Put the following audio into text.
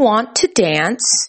want to dance?